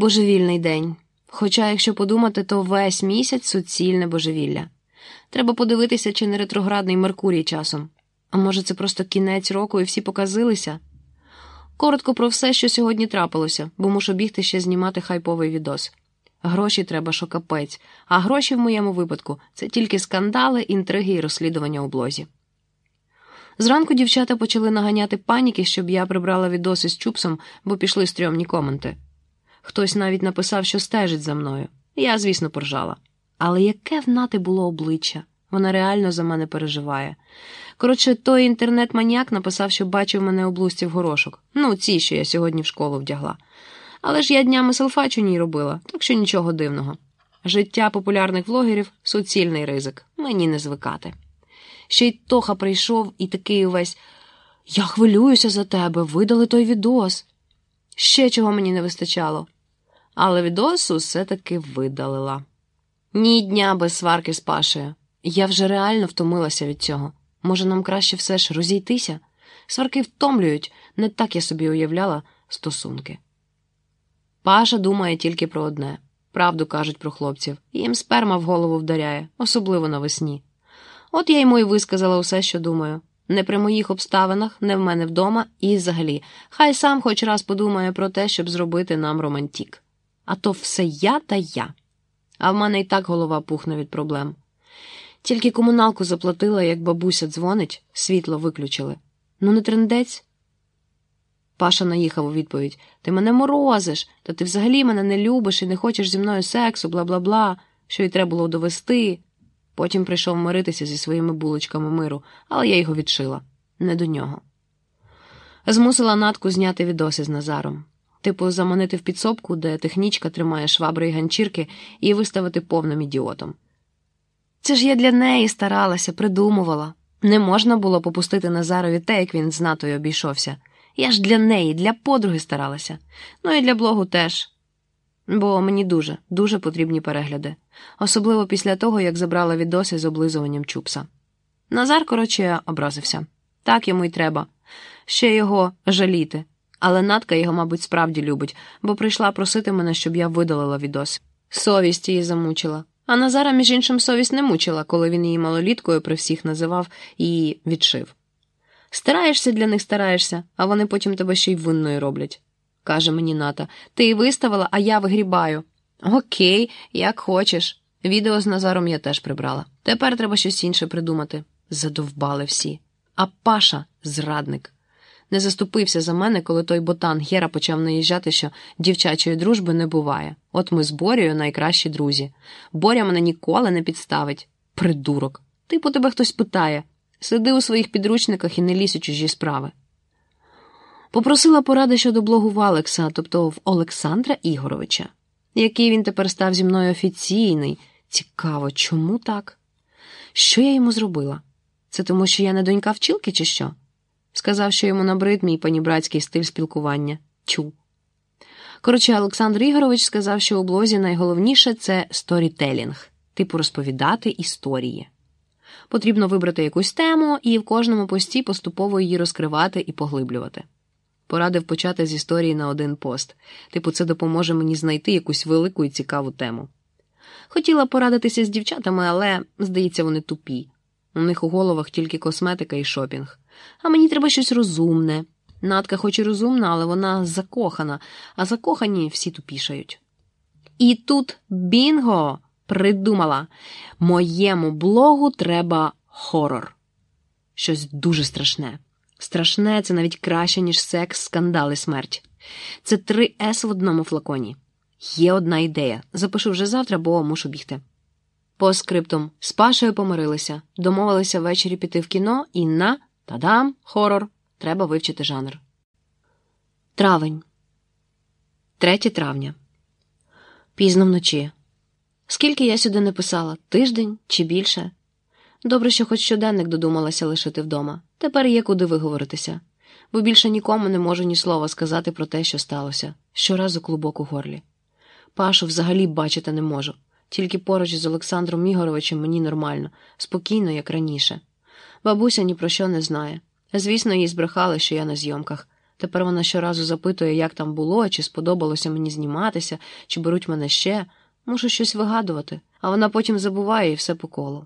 Божевільний день. Хоча, якщо подумати, то весь місяць суцільне божевілля. Треба подивитися, чи не ретроградний Меркурій часом. А може, це просто кінець року і всі показилися? Коротко про все, що сьогодні трапилося, бо мушу бігти ще знімати хайповий відос. Гроші треба, що капець, а гроші в моєму випадку це тільки скандали, інтриги і розслідування у блозі. Зранку дівчата почали наганяти паніки, щоб я прибрала відоси з чупсом, бо пішли стрьомні коменти. Хтось навіть написав, що стежить за мною. Я, звісно, поржала. Але яке в нати було обличчя? Вона реально за мене переживає. Коротше, той інтернет-маніяк написав, що бачив мене у блузці в горошок. Ну, ці, що я сьогодні в школу вдягла. Але ж я днями селфач у ній робила, так що нічого дивного. Життя популярних влогерів суцільний ризик. Мені не звикати. Ще й Тоха прийшов і такий увесь Я хвилююся за тебе, видали той відос. Ще чого мені не вистачало. Але відос усе таки видалила. Ні дня без сварки з Пашею. Я вже реально втомилася від цього. Може, нам краще все ж розійтися? Сварки втомлюють, не так я собі уявляла стосунки. Паша думає тільки про одне правду кажуть про хлопців, їм сперма в голову вдаряє, особливо навесні. От я йому і висказала усе, що думаю. Не при моїх обставинах, не в мене вдома, і взагалі, хай сам хоч раз подумає про те, щоб зробити нам романтік. А то все я та я. А в мене і так голова пухне від проблем. Тільки комуналку заплатила, як бабуся дзвонить, світло виключили. Ну, не трендець. Паша наїхав у відповідь Ти мене морозиш, та ти взагалі мене не любиш і не хочеш зі мною сексу, бла бла бла, що й треба було довести. Потім прийшов миритися зі своїми булочками миру, але я його відшила не до нього. Змусила Натку зняти відоси з Назаром, типу, заманити в підсобку, де технічка тримає швабри і ганчірки, і виставити повним ідіотом. Це ж я для неї старалася, придумувала. Не можна було попустити Назарові те, як він з натою обійшовся. Я ж для неї, для подруги старалася. Ну і для блогу теж. Бо мені дуже, дуже потрібні перегляди, особливо після того, як забрала відоси з облизуванням чупса. Назар, коротше, образився. Так йому й треба. Ще його жаліти. Але Натка його, мабуть, справді любить, бо прийшла просити мене, щоб я видалила відос. Совість її замучила. А Назара, між іншим, совість не мучила, коли він її малоліткою при всіх називав і відшив. Стараєшся для них стараєшся, а вони потім тебе ще й винною роблять, каже мені Ната. Ти її виставила, а я вигрібаю. Окей, як хочеш. Відео з Назаром я теж прибрала. Тепер треба щось інше придумати. Задовбали всі. А Паша зрадник. Не заступився за мене, коли той ботан Гера почав наїжджати, що дівчачої дружби не буває. От ми з Борєю найкращі друзі. Боря мене ніколи не підставить. Придурок. Типу тебе хтось питає. Сиди у своїх підручниках і не лізь у чужі справи. Попросила поради щодо блогу в Алекса, тобто в Олександра Ігоровича. Який він тепер став зі мною офіційний. Цікаво, чому так? Що я йому зробила? Це тому, що я не донька вчилки, чи що? Сказав, що йому набрид мій панібратський стиль спілкування. Тю. Коротше, Олександр Ігорович сказав, що у блозі найголовніше це сторітелінг, типу розповідати історії. Потрібно вибрати якусь тему і в кожному пості поступово її розкривати і поглиблювати. Порадив почати з історії на один пост, типу, це допоможе мені знайти якусь велику і цікаву тему. Хотіла порадитися з дівчатами, але, здається, вони тупі. У них у головах тільки косметика і шопінг. А мені треба щось розумне. Натка хоч і розумна, але вона закохана, а закохані всі тупішають. І тут бінго! Придумала моєму блогу треба хорор. Щось дуже страшне. Страшне це навіть краще, ніж секс, скандал і смерть. Це три С в одному флаконі. Є одна ідея. Запишу вже завтра, бо мушу бігти. По скриптум з Пашею помирилися, домовилися ввечері піти в кіно і на тадам, хорор. Треба вивчити жанр. Травень. 3 травня. Пізно вночі. Скільки я сюди не писала? Тиждень чи більше? Добре, що хоч щоденник додумалася лишити вдома. Тепер є куди виговоритися, бо більше нікому не можу ні слова сказати про те, що сталося. Щоразу клубок у горлі. Пашу взагалі бачити не можу. Тільки поруч з Олександром Ігоровичем мені нормально, спокійно, як раніше. Бабуся ні про що не знає. Звісно, їй збрехали, що я на зйомках. Тепер вона щоразу запитує, як там було, чи сподобалося мені зніматися, чи беруть мене ще. Мушу щось вигадувати, а вона потім забуває і все по колу.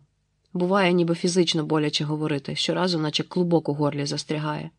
Буває, ніби фізично боляче говорити, щоразу, наче клубок у горлі застрягає.